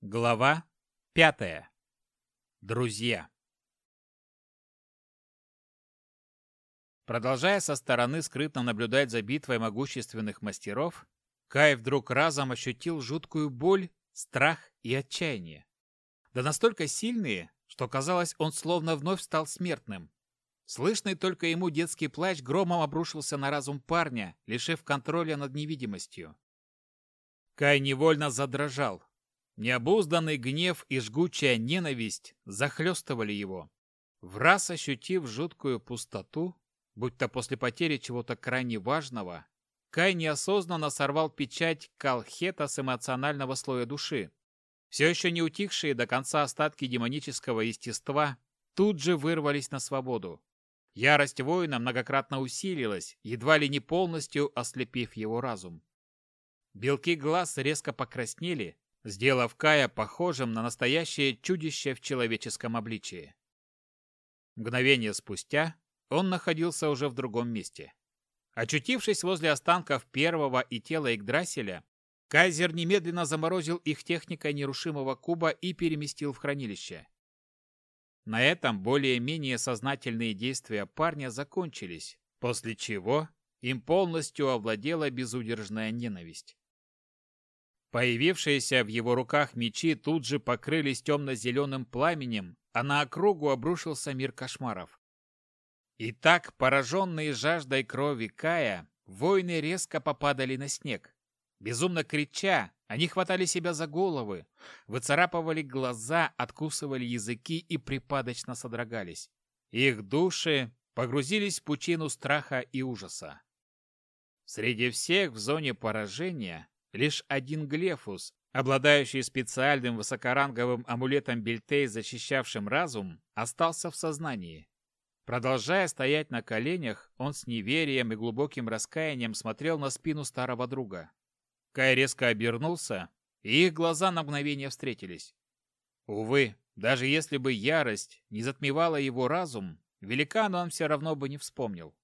Глава пятая. Друзья. Продолжая со стороны скрытно наблюдать за битвой могущественных мастеров, Кай вдруг разом ощутил жуткую боль, страх и отчаяние. Да настолько сильные, что казалось, он словно вновь стал смертным. Слышный только ему детский плач громом обрушился на разум парня, лишив контроля над невидимостью. Кай невольно задрожал. Необузданный гнев и жгучая ненависть захлестывали его. Враз ощутив жуткую пустоту, будь то после потери чего-то крайне важного, Кай неосознанно сорвал печать Калхета с эмоционального слоя души. Все еще не утихшие до конца остатки демонического естества тут же вырвались на свободу. Ярость воина многократно усилилась, едва ли не полностью ослепив его разум. Белки глаз резко покраснели, сделав Кая похожим на настоящее чудище в человеческом обличии. Мгновение спустя он находился уже в другом месте. Очутившись возле останков первого и тела Игдрасиля, Кайзер немедленно заморозил их техникой нерушимого куба и переместил в хранилище. На этом более-менее сознательные действия парня закончились, после чего им полностью овладела безудержная ненависть. Появившиеся в его руках мечи тут же покрылись темно-зеленым пламенем, а на округу обрушился мир кошмаров. И так, пораженные жаждой крови Кая, воины резко попадали на снег. Безумно крича, они хватали себя за головы, выцарапывали глаза, откусывали языки и припадочно содрогались. Их души погрузились в пучину страха и ужаса. Среди всех в зоне поражения лишь один Глефус, обладающий специальным высокоранговым амулетом Бельтей, защищавшим разум, остался в сознании. Продолжая стоять на коленях, он с неверием и глубоким раскаянием смотрел на спину старого друга. Кай резко обернулся, и их глаза на мгновение встретились. Увы, даже если бы ярость не затмевала его разум, великана он все равно бы не вспомнил.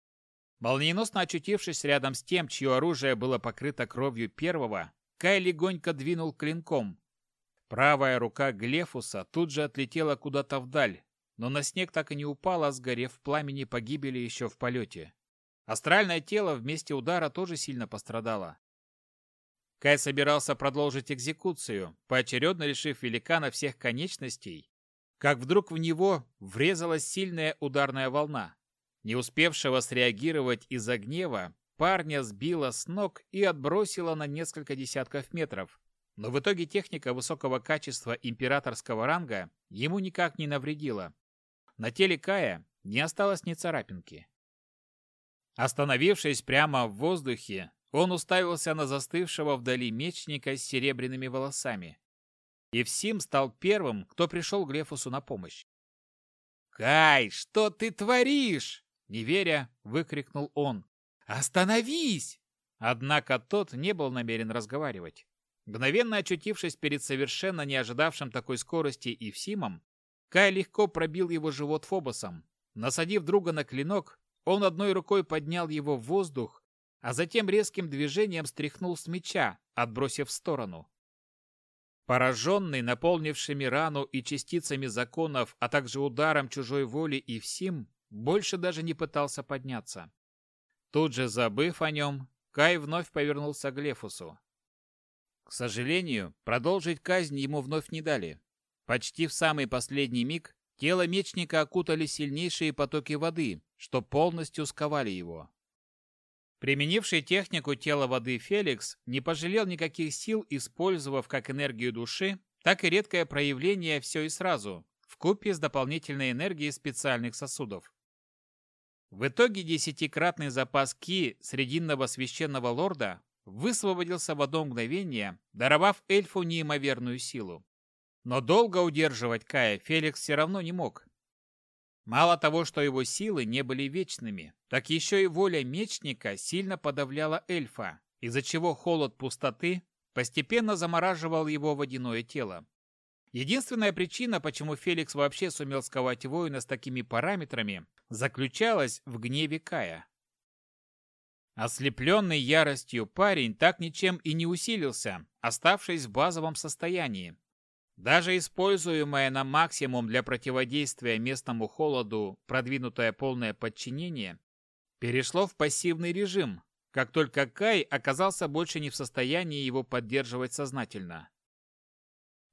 Молниеносно очутившись рядом с тем, чье оружие было покрыто кровью первого, Кай легонько двинул клинком. Правая рука Глефуса тут же отлетела куда-то вдаль, но на снег так и не упала, сгорев в пламени погибели еще в полете. Астральное тело вместе удара тоже сильно пострадало. Кай собирался продолжить экзекуцию, поочередно лишив великана всех конечностей, как вдруг в него врезалась сильная ударная волна. Не успевшего среагировать из-за гнева, парня сбила с ног и отбросила на несколько десятков метров. Но в итоге техника высокого качества императорского ранга ему никак не навредила. На теле Кая не осталось ни царапинки. Остановившись прямо в воздухе, он уставился на застывшего вдали мечника с серебряными волосами. Евсим стал первым, кто пришел Глефусу на помощь. «Кай, что ты творишь?» Не веря, выкрикнул он. «Остановись!» Однако тот не был намерен разговаривать. Мгновенно очутившись перед совершенно не ожидавшим такой скорости Евсимом, Кай легко пробил его живот фобосом. Насадив друга на клинок, он одной рукой поднял его в воздух, а затем резким движением стряхнул с меча, отбросив в сторону. Пораженный, наполнившими рану и частицами законов, а также ударом чужой воли Ивсим, больше даже не пытался подняться. Тут же, забыв о нем, Кай вновь повернулся к Лефусу. К сожалению, продолжить казнь ему вновь не дали. Почти в самый последний миг тело мечника окутали сильнейшие потоки воды, что полностью сковали его. Применивший технику тела воды Феликс не пожалел никаких сил, использовав как энергию души, так и редкое проявление все и сразу, в купе с дополнительной энергией специальных сосудов. В итоге десятикратный запас Ки срединного священного лорда высвободился в одно мгновение, даровав эльфу неимоверную силу. Но долго удерживать Кая Феликс все равно не мог. Мало того, что его силы не были вечными, так еще и воля мечника сильно подавляла эльфа, из-за чего холод пустоты постепенно замораживал его водяное тело. Единственная причина, почему Феликс вообще сумел сковать воина с такими параметрами, заключалась в гневе Кая. Ослепленный яростью парень так ничем и не усилился, оставшись в базовом состоянии. Даже используемое на максимум для противодействия местному холоду продвинутое полное подчинение перешло в пассивный режим, как только Кай оказался больше не в состоянии его поддерживать сознательно.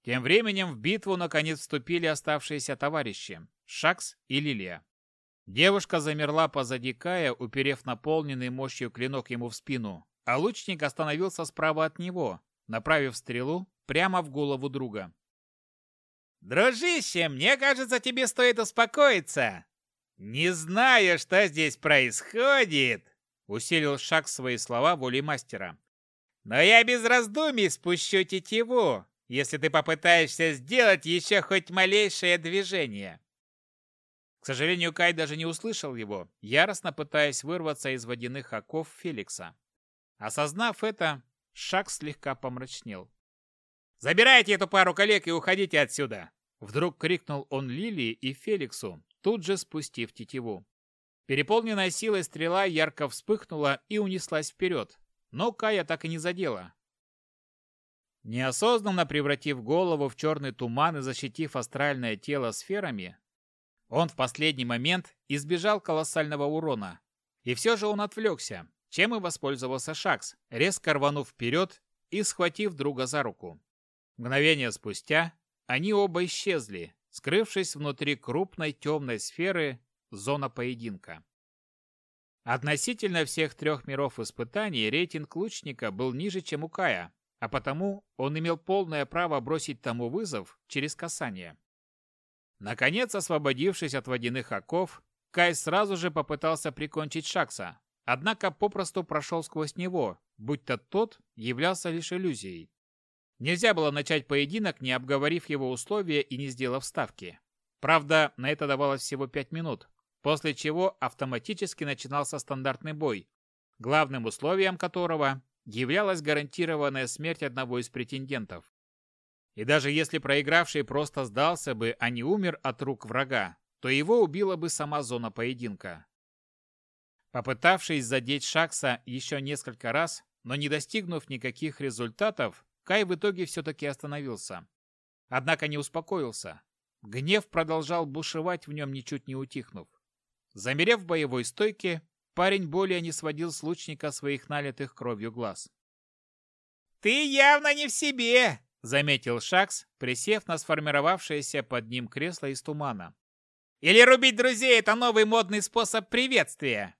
Тем временем в битву наконец вступили оставшиеся товарищи – Шакс и Лилия. Девушка замерла позади Кая, уперев наполненный мощью клинок ему в спину, а лучник остановился справа от него, направив стрелу прямо в голову друга. «Дружище, мне кажется, тебе стоит успокоиться. Не знаю, что здесь происходит», — усилил шаг свои слова волей мастера. «Но я без раздумий спущу тетиву, если ты попытаешься сделать еще хоть малейшее движение. К сожалению, Кай даже не услышал его, яростно пытаясь вырваться из водяных оков Феликса. Осознав это, Шаг слегка помрачнел. «Забирайте эту пару коллег и уходите отсюда!» Вдруг крикнул он Лилии и Феликсу, тут же спустив тетиву. Переполненная силой стрела ярко вспыхнула и унеслась вперед, но Кая так и не задела, Неосознанно превратив голову в черный туман и защитив астральное тело сферами, он в последний момент избежал колоссального урона. И все же он отвлекся, чем и воспользовался Шакс, резко рванув вперед и схватив друга за руку. Мгновение спустя они оба исчезли, скрывшись внутри крупной темной сферы зона поединка. Относительно всех трех миров испытаний рейтинг лучника был ниже, чем у Кая, а потому он имел полное право бросить тому вызов через касание. Наконец, освободившись от водяных оков, Кай сразу же попытался прикончить Шакса, однако попросту прошел сквозь него, будто тот являлся лишь иллюзией. Нельзя было начать поединок, не обговорив его условия и не сделав ставки. Правда, на это давалось всего пять минут, после чего автоматически начинался стандартный бой, главным условием которого являлась гарантированная смерть одного из претендентов. И даже если проигравший просто сдался бы, а не умер от рук врага, то его убила бы сама зона поединка. Попытавшись задеть Шакса еще несколько раз, но не достигнув никаких результатов, Кай в итоге все-таки остановился. Однако не успокоился. Гнев продолжал бушевать в нем, ничуть не утихнув. Замерев в боевой стойке, Парень более не сводил с лучника своих налитых кровью глаз. «Ты явно не в себе!» — заметил Шакс, присев на сформировавшееся под ним кресло из тумана. «Или рубить друзей — это новый модный способ приветствия.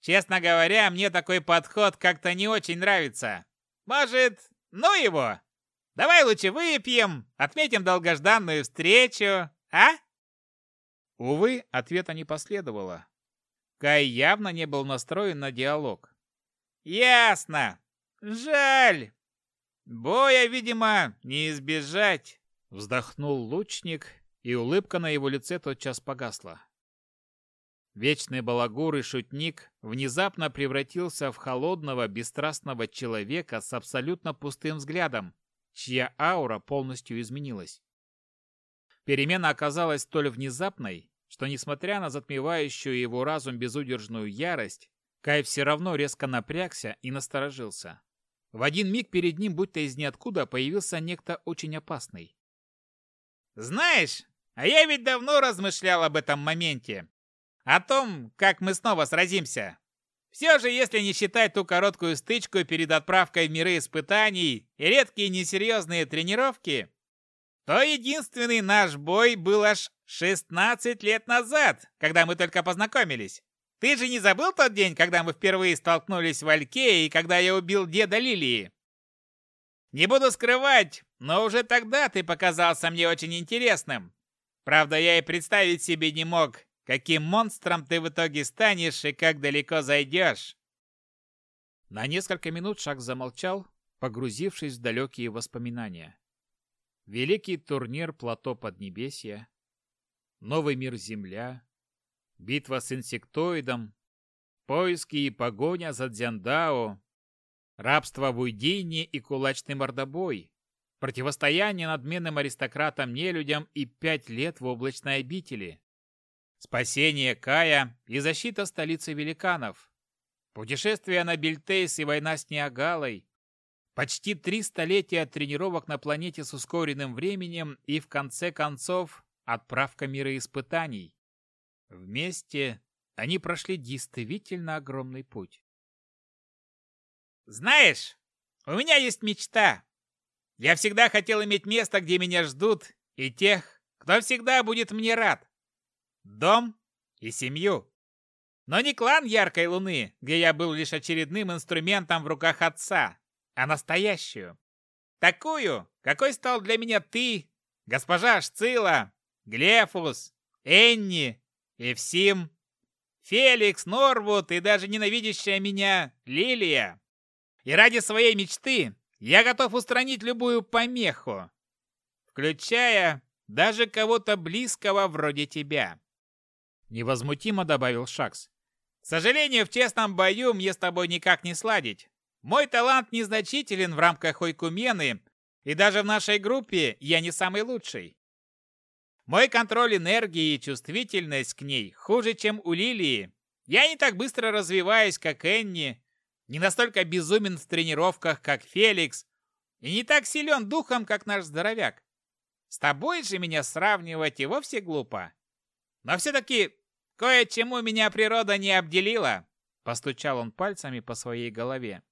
Честно говоря, мне такой подход как-то не очень нравится. Может, ну его? Давай лучше выпьем, отметим долгожданную встречу, а?» Увы, ответа не последовало. Кай явно не был настроен на диалог. «Ясно. Жаль. Боя, видимо, не избежать», — вздохнул лучник, и улыбка на его лице тотчас погасла. Вечный балагур и шутник внезапно превратился в холодного, бесстрастного человека с абсолютно пустым взглядом, чья аура полностью изменилась. Перемена оказалась столь внезапной, что, несмотря на затмевающую его разум безудержную ярость, Кай все равно резко напрягся и насторожился. В один миг перед ним, будто из ниоткуда, появился некто очень опасный. «Знаешь, а я ведь давно размышлял об этом моменте. О том, как мы снова сразимся. Все же, если не считать ту короткую стычку перед отправкой в миры испытаний и редкие несерьезные тренировки, то единственный наш бой был аж 16 лет назад, когда мы только познакомились. Ты же не забыл тот день, когда мы впервые столкнулись в Алькее и когда я убил деда Лилии? Не буду скрывать, но уже тогда ты показался мне очень интересным. Правда, я и представить себе не мог, каким монстром ты в итоге станешь и как далеко зайдешь. На несколько минут Шаг замолчал, погрузившись в далекие воспоминания. Великий турнир плато Поднебесья, Новый мир Земля, битва с инсектоидом, поиски и погоня за Дзяндао, рабство в Уйдине и кулачный мордобой, противостояние надменным аристократам-нелюдям и пять лет в облачной обители, спасение Кая и защита столицы великанов, путешествие на Бельтейс и война с Ниагалой, Почти три столетия тренировок на планете с ускоренным временем и, в конце концов, отправка мира испытаний. Вместе они прошли действительно огромный путь. «Знаешь, у меня есть мечта. Я всегда хотел иметь место, где меня ждут, и тех, кто всегда будет мне рад. Дом и семью. Но не клан Яркой Луны, где я был лишь очередным инструментом в руках отца, а настоящую. Такую, какой стал для меня ты, госпожа Шцила, Глефус, Энни, Евсим, Феликс, Норвуд и даже ненавидящая меня Лилия. И ради своей мечты я готов устранить любую помеху, включая даже кого-то близкого вроде тебя. Невозмутимо добавил Шакс. К сожалению, в честном бою мне с тобой никак не сладить. Мой талант незначителен в рамках Ойкумены, и даже в нашей группе я не самый лучший. Мой контроль энергии и чувствительность к ней хуже, чем у Лилии. Я не так быстро развиваюсь, как Энни, не настолько безумен в тренировках, как Феликс, и не так силен духом, как наш здоровяк. С тобой же меня сравнивать и вовсе глупо. Но все-таки кое-чему меня природа не обделила, постучал он пальцами по своей голове.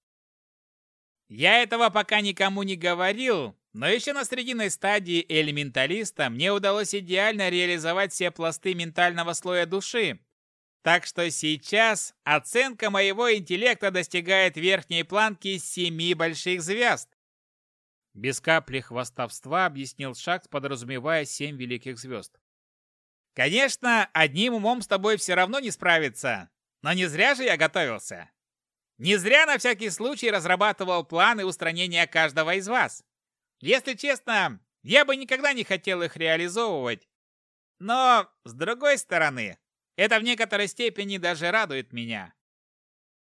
Я этого пока никому не говорил, но еще на срединной стадии элементалиста мне удалось идеально реализовать все пласты ментального слоя души. Так что сейчас оценка моего интеллекта достигает верхней планки семи больших звезд. Без капли хвастовства объяснил Шакс, подразумевая семь великих звезд. Конечно, одним умом с тобой все равно не справиться, но не зря же я готовился. Не зря на всякий случай разрабатывал планы устранения каждого из вас. Если честно, я бы никогда не хотел их реализовывать. Но, с другой стороны, это в некоторой степени даже радует меня.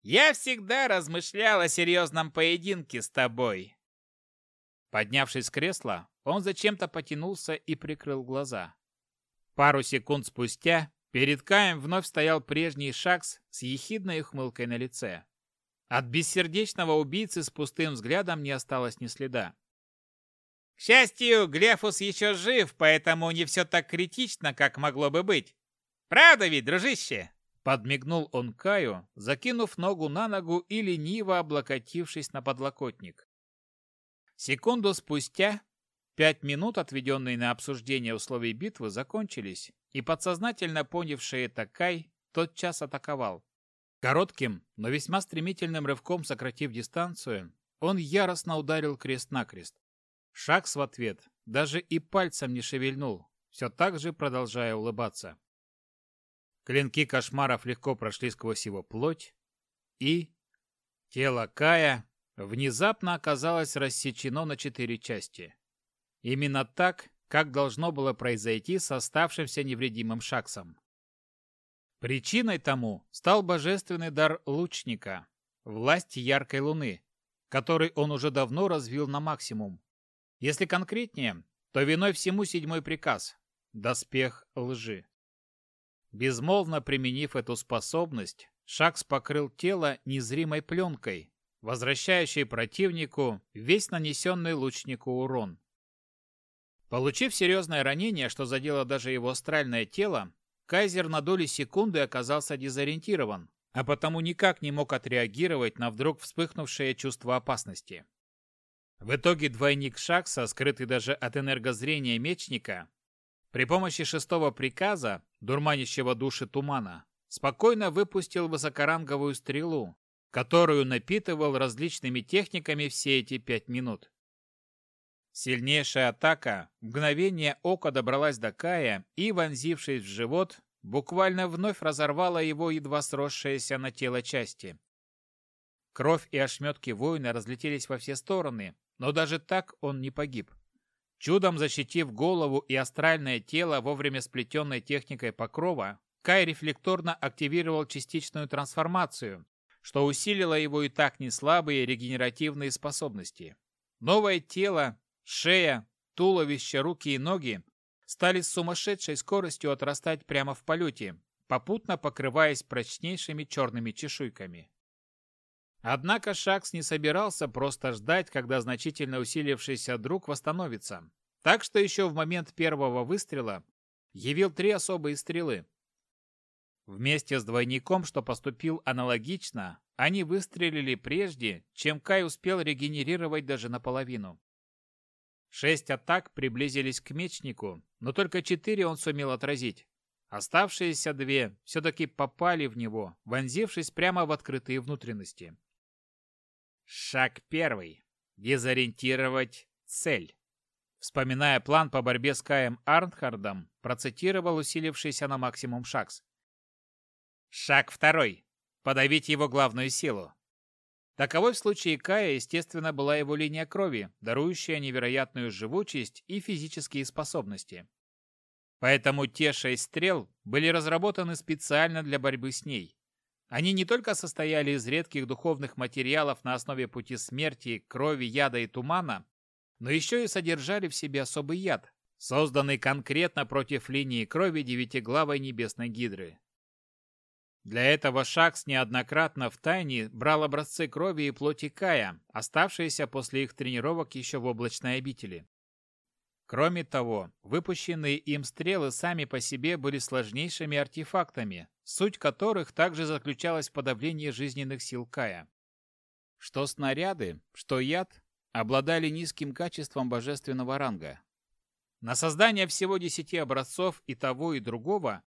Я всегда размышлял о серьезном поединке с тобой. Поднявшись с кресла, он зачем-то потянулся и прикрыл глаза. Пару секунд спустя перед Каем вновь стоял прежний Шакс с ехидной ухмылкой на лице. От бессердечного убийцы с пустым взглядом не осталось ни следа. К счастью, Глефус еще жив, поэтому не все так критично, как могло бы быть. Правда ведь, дружище?» Подмигнул он Каю, закинув ногу на ногу и лениво облокотившись на подлокотник. Секунду спустя пять минут, отведенные на обсуждение условий битвы, закончились, и подсознательно понявший это Кай тотчас атаковал. Коротким, но весьма стремительным рывком сократив дистанцию, он яростно ударил крест-накрест. Шакс в ответ даже и пальцем не шевельнул, все так же продолжая улыбаться. Клинки кошмаров легко прошли сквозь его плоть, и... Тело Кая внезапно оказалось рассечено на четыре части. Именно так, как должно было произойти с оставшимся невредимым Шаксом. Причиной тому стал божественный дар лучника, власть яркой луны, который он уже давно развил на максимум. Если конкретнее, то виной всему седьмой приказ – доспех лжи. Безмолвно применив эту способность, Шакс покрыл тело незримой пленкой, возвращающей противнику весь нанесенный лучнику урон. Получив серьезное ранение, что задело даже его астральное тело, Кайзер на доли секунды оказался дезориентирован, а потому никак не мог отреагировать на вдруг вспыхнувшее чувство опасности. В итоге двойник Шакса, скрытый даже от энергозрения мечника, при помощи шестого приказа, дурманящего души тумана, спокойно выпустил высокоранговую стрелу, которую напитывал различными техниками все эти пять минут. Сильнейшая атака в мгновение ока добралась до Кая и, вонзившись в живот, буквально вновь разорвала его едва сросшиеся на тело части. Кровь и ошметки воина разлетелись во все стороны, но даже так он не погиб. Чудом защитив голову и астральное тело вовремя сплетенной техникой покрова, Кай рефлекторно активировал частичную трансформацию, что усилило его и так неслабые регенеративные способности. Новое тело Шея, туловище, руки и ноги стали с сумасшедшей скоростью отрастать прямо в полете, попутно покрываясь прочнейшими черными чешуйками. Однако Шакс не собирался просто ждать, когда значительно усилившийся друг восстановится. Так что еще в момент первого выстрела явил три особые стрелы. Вместе с двойником, что поступил аналогично, они выстрелили прежде, чем Кай успел регенерировать даже наполовину. Шесть атак приблизились к мечнику, но только четыре он сумел отразить. Оставшиеся две все-таки попали в него, вонзившись прямо в открытые внутренности. Шаг первый. Дезориентировать цель. Вспоминая план по борьбе с Каем Арнхардом, процитировал усилившийся на максимум Шакс. Шаг второй. Подавить его главную силу. Таковой в случае Кая, естественно, была его линия крови, дарующая невероятную живучесть и физические способности. Поэтому те шесть стрел были разработаны специально для борьбы с ней. Они не только состояли из редких духовных материалов на основе пути смерти, крови, яда и тумана, но еще и содержали в себе особый яд, созданный конкретно против линии крови девятиглавой небесной гидры. Для этого Шакс неоднократно в тайне брал образцы крови и плоти Кая, оставшиеся после их тренировок еще в облачной обители. Кроме того, выпущенные им стрелы сами по себе были сложнейшими артефактами, суть которых также заключалась в подавлении жизненных сил Кая. Что снаряды, что яд обладали низким качеством божественного ранга. На создание всего десяти образцов и того, и другого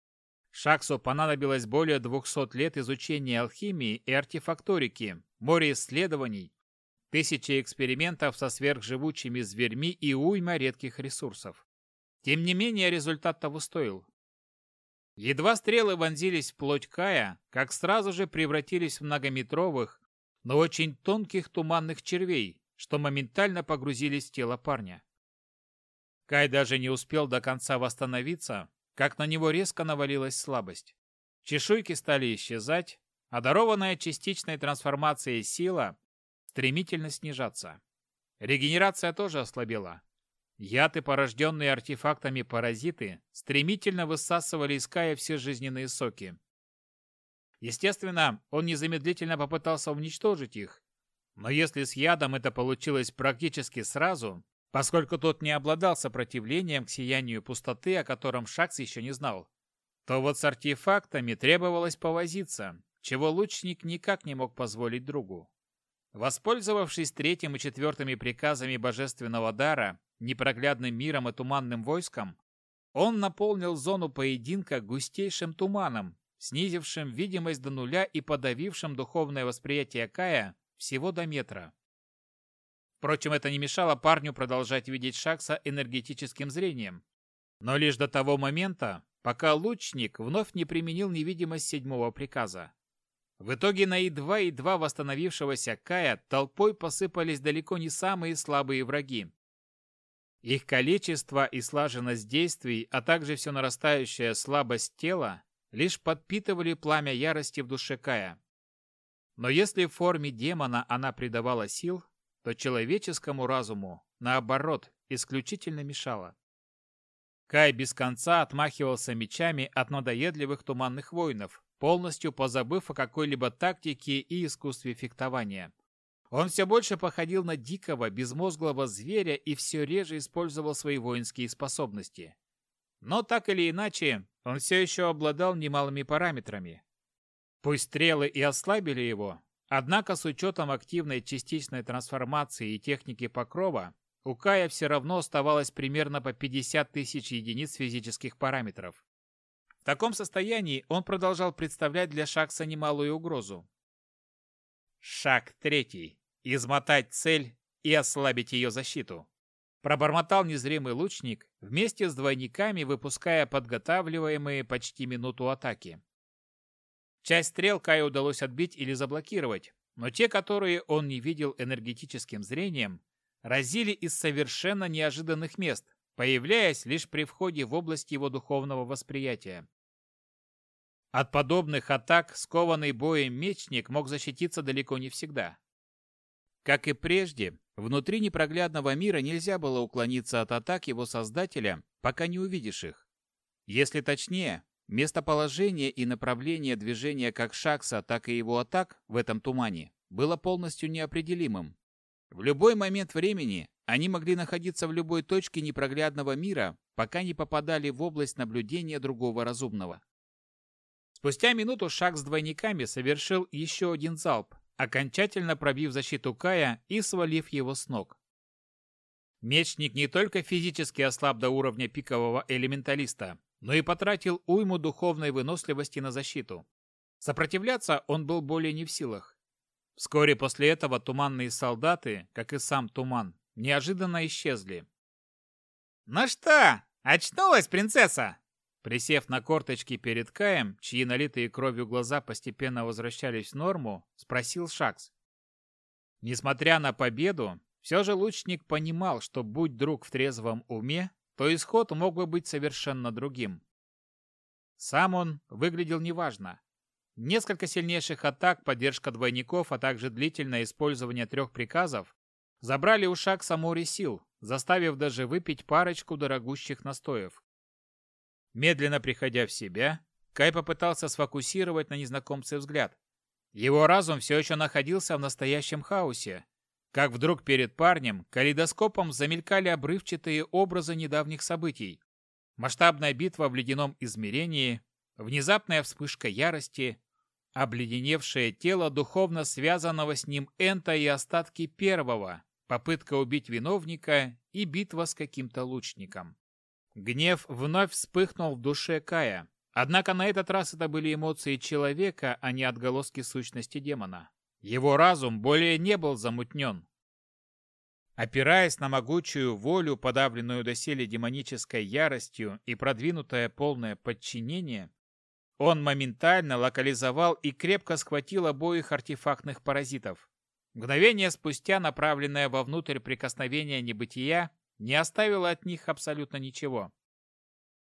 Шаксу понадобилось более 200 лет изучения алхимии и артефакторики, море исследований, тысячи экспериментов со сверхживучими зверьми и уйма редких ресурсов. Тем не менее, результат того стоил. Едва стрелы вонзились в плоть Кая, как сразу же превратились в многометровых, но очень тонких туманных червей, что моментально погрузились в тело парня. Кай даже не успел до конца восстановиться, как на него резко навалилась слабость. Чешуйки стали исчезать, а дарованная частичной трансформацией сила стремительно снижаться. Регенерация тоже ослабела. Яд и порожденные артефактами паразиты стремительно высасывали из Кая все жизненные соки. Естественно, он незамедлительно попытался уничтожить их. Но если с ядом это получилось практически сразу, поскольку тот не обладал сопротивлением к сиянию пустоты, о котором Шакс еще не знал, то вот с артефактами требовалось повозиться, чего лучник никак не мог позволить другу. Воспользовавшись третьим и четвертыми приказами божественного дара, непроглядным миром и туманным войском, он наполнил зону поединка густейшим туманом, снизившим видимость до нуля и подавившим духовное восприятие Кая всего до метра. Впрочем, это не мешало парню продолжать видеть Шакса энергетическим зрением. Но лишь до того момента, пока лучник вновь не применил невидимость седьмого приказа. В итоге на едва-едва восстановившегося Кая толпой посыпались далеко не самые слабые враги. Их количество и слаженность действий, а также все нарастающая слабость тела лишь подпитывали пламя ярости в душе Кая. Но если в форме демона она придавала сил, то человеческому разуму, наоборот, исключительно мешала. Кай без конца отмахивался мечами от надоедливых туманных воинов, полностью позабыв о какой-либо тактике и искусстве фехтования. Он все больше походил на дикого, безмозглого зверя и все реже использовал свои воинские способности. Но так или иначе, он все еще обладал немалыми параметрами. Пусть стрелы и ослабили его, однако с учетом активной частичной трансформации и техники покрова, у Кая все равно оставалось примерно по 50 тысяч единиц физических параметров. В таком состоянии он продолжал представлять для Шакса немалую угрозу. Шаг третий. Измотать цель и ослабить ее защиту. Пробормотал незримый лучник, вместе с двойниками выпуская подготавливаемые почти минуту атаки. Часть стрел Каю удалось отбить или заблокировать, но те, которые он не видел энергетическим зрением, разили из совершенно неожиданных мест, появляясь лишь при входе в область его духовного восприятия. От подобных атак скованный боем мечник мог защититься далеко не всегда. Как и прежде, внутри непроглядного мира нельзя было уклониться от атак его создателя, пока не увидишь их. Если точнее, местоположение и направление движения как Шакса, так и его атак в этом тумане было полностью неопределимым. В любой момент времени они могли находиться в любой точке непроглядного мира, пока не попадали в область наблюдения другого разумного. Спустя минуту шаг с двойниками совершил еще один залп, окончательно пробив защиту Кая и свалив его с ног. Мечник не только физически ослаб до уровня пикового элементалиста, но и потратил уйму духовной выносливости на защиту. Сопротивляться он был более не в силах. Вскоре после этого туманные солдаты, как и сам туман, неожиданно исчезли. «Ну что, очнулась принцесса?» Присев на корточки перед Каем, чьи налитые кровью глаза постепенно возвращались в норму, спросил Шакс. Несмотря на победу, все же лучник понимал, что будь друг в трезвом уме, то исход мог бы быть совершенно другим. Сам он выглядел неважно. Несколько сильнейших атак, поддержка двойников, а также длительное использование трех приказов забрали у Шакса море сил, заставив даже выпить парочку дорогущих настоев. Медленно приходя в себя, Кай попытался сфокусировать на незнакомце взгляд. Его разум все еще находился в настоящем хаосе, как вдруг перед парнем калейдоскопом замелькали обрывчатые образы недавних событий. Масштабная битва в ледяном измерении, внезапная вспышка ярости, обледеневшее тело духовно связанного с ним Энта и остатки первого, попытка убить виновника и битва с каким-то лучником. Гнев вновь вспыхнул в душе Кая, однако на этот раз это были эмоции человека, а не отголоски сущности демона. Его разум более не был замутнен. Опираясь на могучую волю, подавленную доселе демонической яростью и продвинутое полное подчинение, он моментально локализовал и крепко схватил обоих артефактных паразитов. Мгновение спустя направленное вовнутрь прикосновение небытия не оставило от них абсолютно ничего.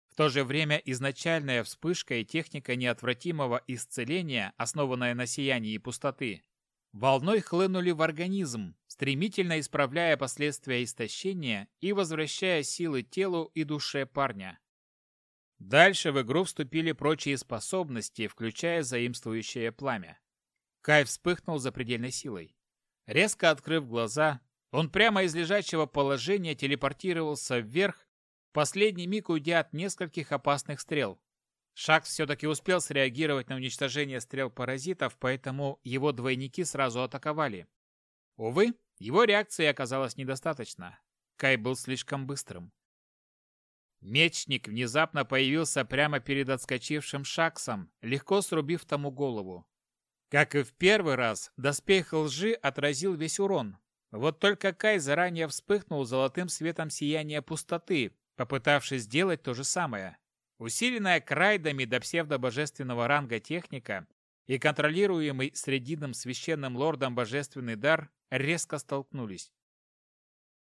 В то же время изначальная вспышка и техника неотвратимого исцеления, основанная на сиянии пустоты, волной хлынули в организм, стремительно исправляя последствия истощения и возвращая силы телу и душе парня. Дальше в игру вступили прочие способности, включая заимствующее пламя. Кай вспыхнул за предельной силой. Резко открыв глаза, он прямо из лежачего положения телепортировался вверх, последний миг уйдя от нескольких опасных стрел. Шакс все-таки успел среагировать на уничтожение стрел паразитов, поэтому его двойники сразу атаковали. Увы, его реакции оказалось недостаточно. Кай был слишком быстрым. Мечник внезапно появился прямо перед отскочившим Шаксом, легко срубив тому голову. Как и в первый раз, доспех лжи отразил весь урон. Вот только Кай заранее вспыхнул золотым светом сияния пустоты, попытавшись сделать то же самое. Усиленная крайдами до псевдобожественного ранга техника и контролируемый срединным священным лордом божественный дар резко столкнулись.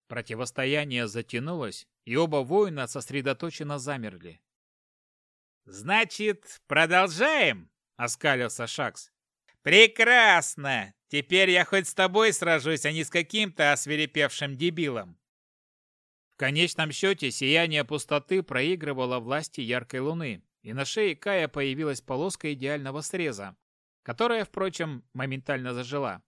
Противостояние затянулось, и оба воина сосредоточенно замерли. «Значит, продолжаем?» — оскалился Шакс. «Прекрасно! Теперь я хоть с тобой сражусь, а не с каким-то освирепевшим дебилом!» Конечном счете, сияние пустоты проигрывало власти яркой луны, и на шее Кая появилась полоска идеального среза, которая, впрочем, моментально зажила.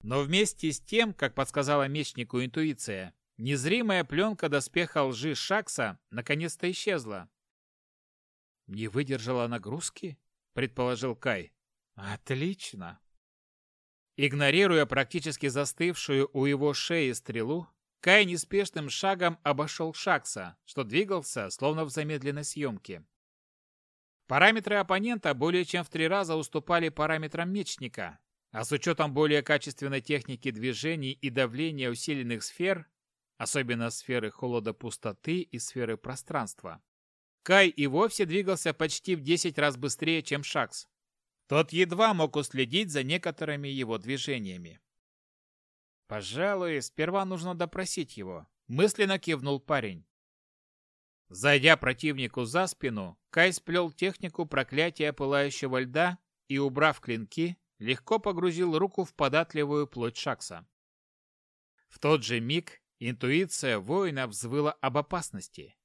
Но вместе с тем, как подсказала мечнику интуиция, незримая пленка доспеха лжи Шакса наконец-то исчезла. «Не выдержала нагрузки?» — предположил Кай. «Отлично!» Игнорируя практически застывшую у его шеи стрелу, Кай неспешным шагом обошел Шакса, что двигался, словно в замедленной съемке. Параметры оппонента более чем в три раза уступали параметрам мечника, а с учетом более качественной техники движений и давления усиленных сфер, особенно сферы холода пустоты и сферы пространства, Кай и вовсе двигался почти в 10 раз быстрее, чем Шакс. Тот едва мог уследить за некоторыми его движениями. «Пожалуй, сперва нужно допросить его», — мысленно кивнул парень. Зайдя противнику за спину, Кай сплел технику проклятия пылающего льда и, убрав клинки, легко погрузил руку в податливую плоть Шакса. В тот же миг интуиция воина взвыла об опасности.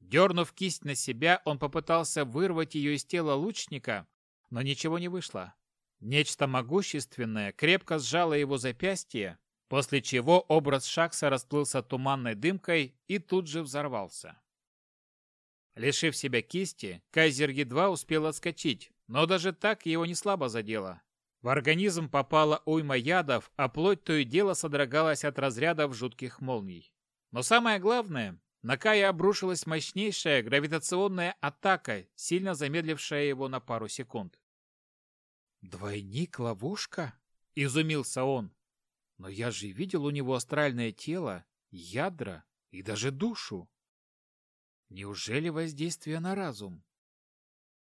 Дернув кисть на себя, он попытался вырвать ее из тела лучника, но ничего не вышло. Нечто могущественное крепко сжало его запястье, после чего образ Шакса расплылся туманной дымкой и тут же взорвался. Лишив себя кисти, Кайзер едва успел отскочить, но даже так его не слабо задело. В организм попала уйма ядов, а плоть то и дело содрогалась от разрядов жутких молний. Но самое главное, на Кая обрушилась мощнейшая гравитационная атака, сильно замедлившая его на пару секунд. «Двойник-ловушка?» — изумился он. «Но я же видел у него астральное тело, ядра и даже душу. Неужели воздействие на разум?»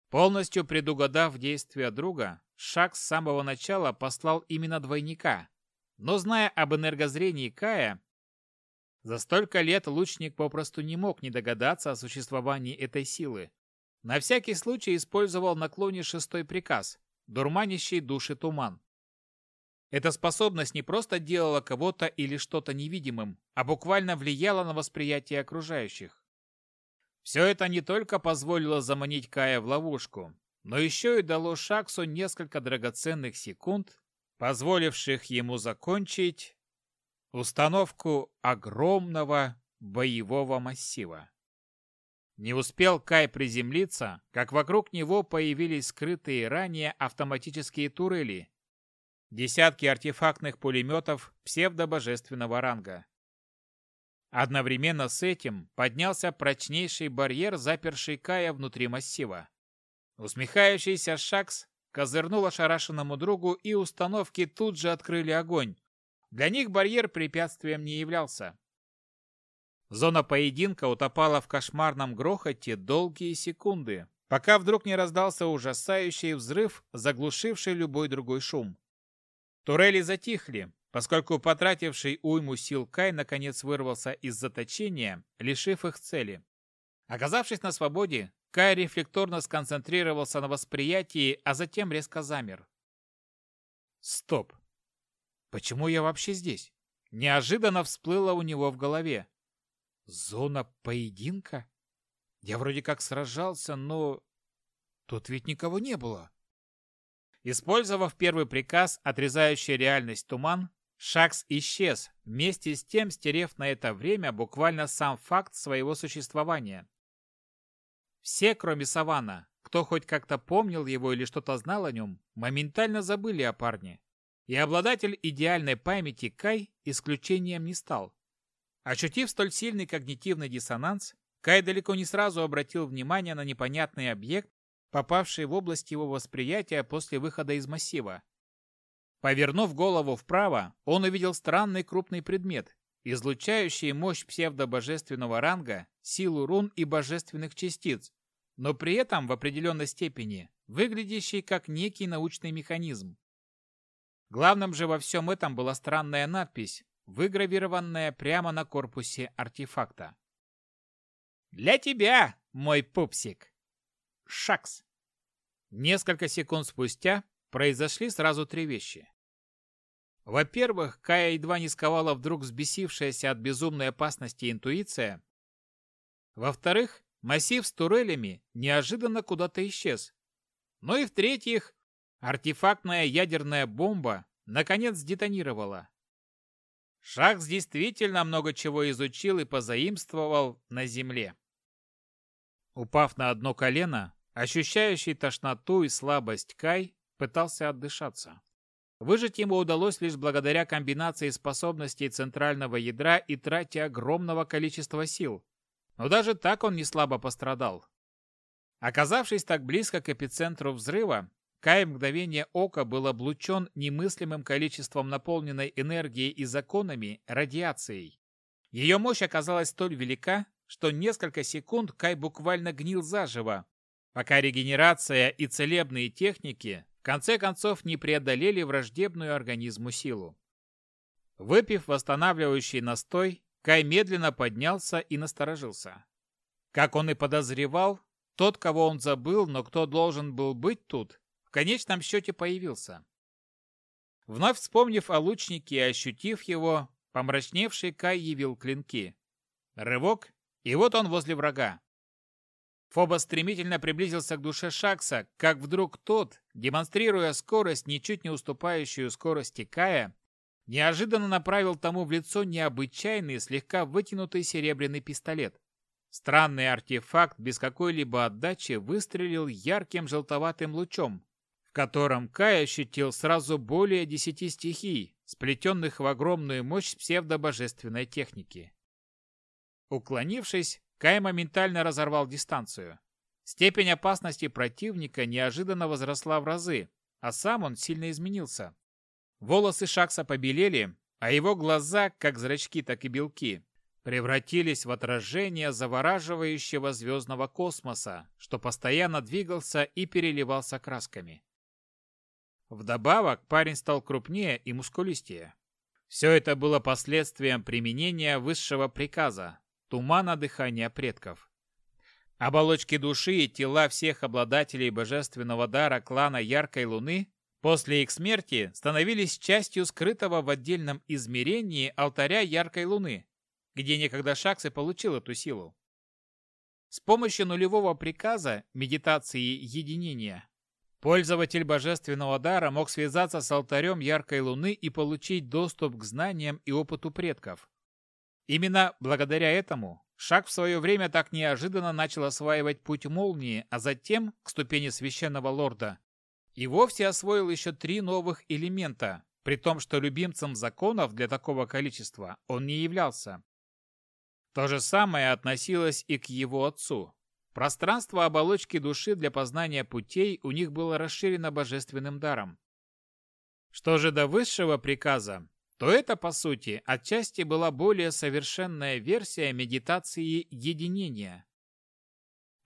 Полностью предугадав действия друга, Шак с самого начала послал именно двойника. Но зная об энергозрении Кая, за столько лет лучник попросту не мог не догадаться о существовании этой силы. На всякий случай использовал наклоне шестой приказ дурманящий души туман. Эта способность не просто делала кого-то или что-то невидимым, а буквально влияла на восприятие окружающих. Все это не только позволило заманить Кая в ловушку, но еще и дало Шаксу несколько драгоценных секунд, позволивших ему закончить установку огромного боевого массива. Не успел Кай приземлиться, как вокруг него появились скрытые ранее автоматические турели. Десятки артефактных пулеметов псевдобожественного ранга. Одновременно с этим поднялся прочнейший барьер, заперший Кая внутри массива. Усмехающийся Шакс козырнул ошарашенному другу, и установки тут же открыли огонь. Для них барьер препятствием не являлся. Зона поединка утопала в кошмарном грохоте долгие секунды, пока вдруг не раздался ужасающий взрыв, заглушивший любой другой шум. Турели затихли, поскольку потративший уйму сил Кай наконец вырвался из заточения, лишив их цели. Оказавшись на свободе, Кай рефлекторно сконцентрировался на восприятии, а затем резко замер. Стоп. Почему я вообще здесь? Неожиданно всплыло у него в голове. Зона поединка? Я вроде как сражался, но... Тут ведь никого не было. Использовав первый приказ, отрезающий реальность туман, Шакс исчез, вместе с тем стерев на это время буквально сам факт своего существования. Все, кроме Савана, кто хоть как-то помнил его или что-то знал о нем, моментально забыли о парне. И обладатель идеальной памяти Кай исключением не стал. Ощутив столь сильный когнитивный диссонанс, Кай далеко не сразу обратил внимание на непонятный объект, попавший в область его восприятия после выхода из массива. Повернув голову вправо, он увидел странный крупный предмет, излучающий мощь псевдобожественного ранга, силу рун и божественных частиц, но при этом в определенной степени выглядящий как некий научный механизм. Главным же во всем этом была странная надпись, выгравированная прямо на корпусе артефакта. «Для тебя, мой пупсик!» Шакс. Несколько секунд спустя произошли сразу три вещи. Во-первых, Кая едва не сковала вдруг взбесившаяся от безумной опасности интуиция. Во-вторых, массив с турелями неожиданно куда-то исчез. Ну и в-третьих, артефактная ядерная бомба наконец детонировала. Шахс действительно много чего изучил и позаимствовал на земле. Упав на одно колено, ощущающий тошноту и слабость Кай пытался отдышаться. Выжить ему удалось лишь благодаря комбинации способностей центрального ядра и трате огромного количества сил. Но даже так он не слабо пострадал. Оказавшись так близко к эпицентру взрыва, Кай мгновение ока был облучен немыслимым количеством наполненной энергией и законами радиацией. Ее мощь оказалась столь велика, что несколько секунд Кай буквально гнил заживо, пока регенерация и целебные техники в конце концов не преодолели враждебную организму силу. Выпив восстанавливающий настой, Кай медленно поднялся и насторожился. Как он и подозревал, тот, кого он забыл, но кто должен был быть тут, в конечном счете появился. Вновь вспомнив о лучнике и ощутив его, помрачневший Кай явил клинки. Рывок, и вот он возле врага. Фоба стремительно приблизился к душе Шакса, как вдруг тот, демонстрируя скорость, ничуть не уступающую скорости Кая, неожиданно направил тому в лицо необычайный, слегка вытянутый серебряный пистолет. Странный артефакт без какой-либо отдачи выстрелил ярким желтоватым лучом, в котором Кай ощутил сразу более десяти стихий, сплетенных в огромную мощь псевдобожественной техники. Уклонившись, Кай моментально разорвал дистанцию. Степень опасности противника неожиданно возросла в разы, а сам он сильно изменился. Волосы Шакса побелели, а его глаза, как зрачки, так и белки, превратились в отражение завораживающего звездного космоса, что постоянно двигался и переливался красками. Вдобавок парень стал крупнее и мускулистее. Все это было последствием применения высшего приказа, тумана дыхания предков. Оболочки души и тела всех обладателей божественного дара клана Яркой Луны после их смерти становились частью скрытого в отдельном измерении алтаря Яркой Луны, где некогда Шаксы получил эту силу. С помощью нулевого приказа медитации единения пользователь божественного дара мог связаться с алтарем Яркой Луны и получить доступ к знаниям и опыту предков. Именно благодаря этому Шаг в свое время так неожиданно начал осваивать путь молнии, а затем, к ступени священного лорда, и вовсе освоил еще три новых элемента, при том, что любимцем законов для такого количества он не являлся. То же самое относилось и к его отцу. Пространство оболочки души для познания путей у них было расширено божественным даром. Что же до высшего приказа, то это, по сути, отчасти была более совершенная версия медитации единения.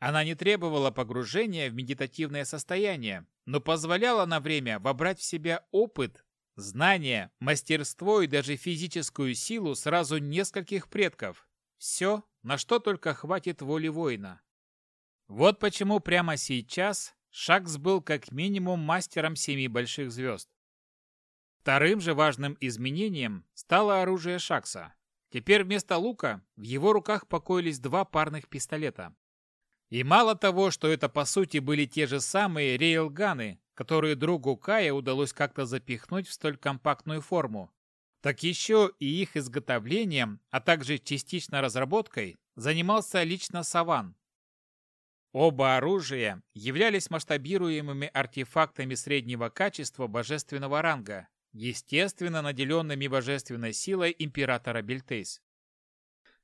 Она не требовала погружения в медитативное состояние, но позволяла на время вобрать в себя опыт, знания, мастерство и даже физическую силу сразу нескольких предков. Все, на что только хватит воли воина. Вот почему прямо сейчас Шакс был как минимум мастером семи больших звезд. Вторым же важным изменением стало оружие Шакса. Теперь вместо лука в его руках покоились два парных пистолета. И мало того, что это по сути были те же самые рейлганы, которые другу Кая удалось как-то запихнуть в столь компактную форму, так еще и их изготовлением, а также частично разработкой, занимался лично Саван. Оба оружия являлись масштабируемыми артефактами среднего качества божественного ранга, естественно наделенными божественной силой императора Бельтейс.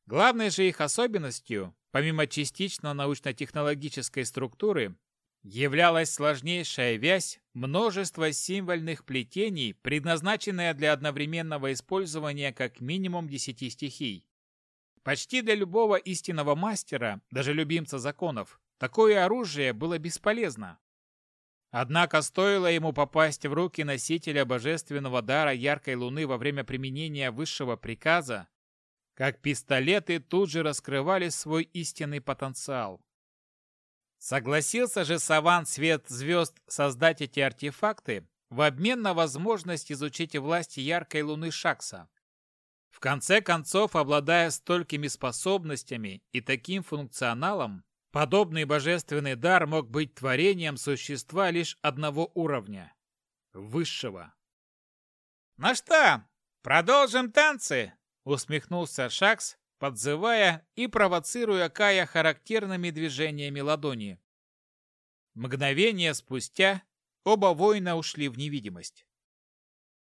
Главной же их особенностью, помимо частично научно-технологической структуры, являлась сложнейшая вязь множества символьных плетений, предназначенная для одновременного использования как минимум десяти стихий. Почти для любого истинного мастера, даже любимца законов, такое оружие было бесполезно. Однако стоило ему попасть в руки носителя божественного дара яркой луны во время применения высшего приказа, как пистолеты тут же раскрывали свой истинный потенциал. Согласился же Саван Свет Звезд создать эти артефакты в обмен на возможность изучить власти яркой луны Шакса. В конце концов, обладая столькими способностями и таким функционалом, Подобный божественный дар мог быть творением существа лишь одного уровня – высшего. «Ну что, продолжим танцы?» – усмехнулся Шакс, подзывая и провоцируя Кая характерными движениями ладони. Мгновение спустя оба воина ушли в невидимость.